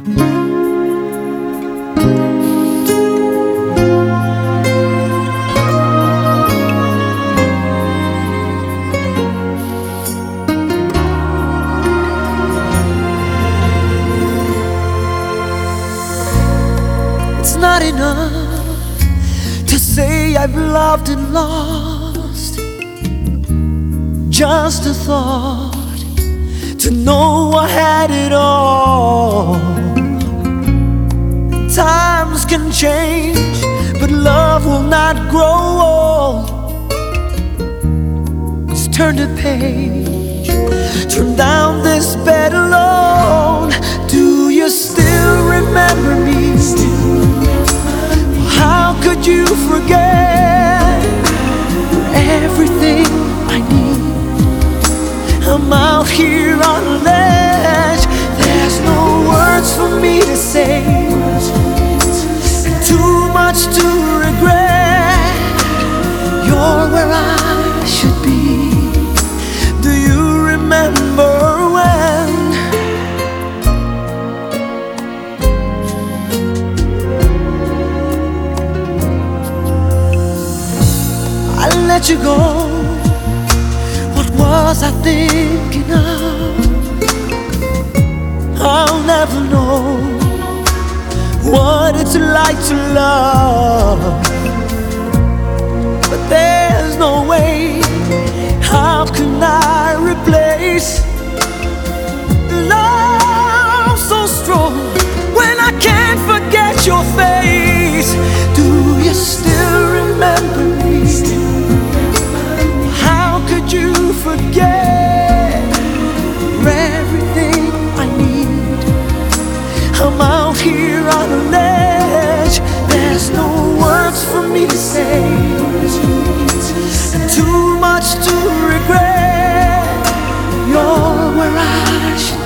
It's not enough to say I've loved and lost. Just a thought to know I had it Turn the page, turn down this bed alone. Do you still remember me? How could you forget everything I need? I'm out here on a ledge. There's no words for me to say. Let you go. What was I thinking of? I'll never know what it's like to love. But there's no way. How can I replace everything I need. I'm out here on the ledge. There's no words for me to say. And too much to regret. You're where I should.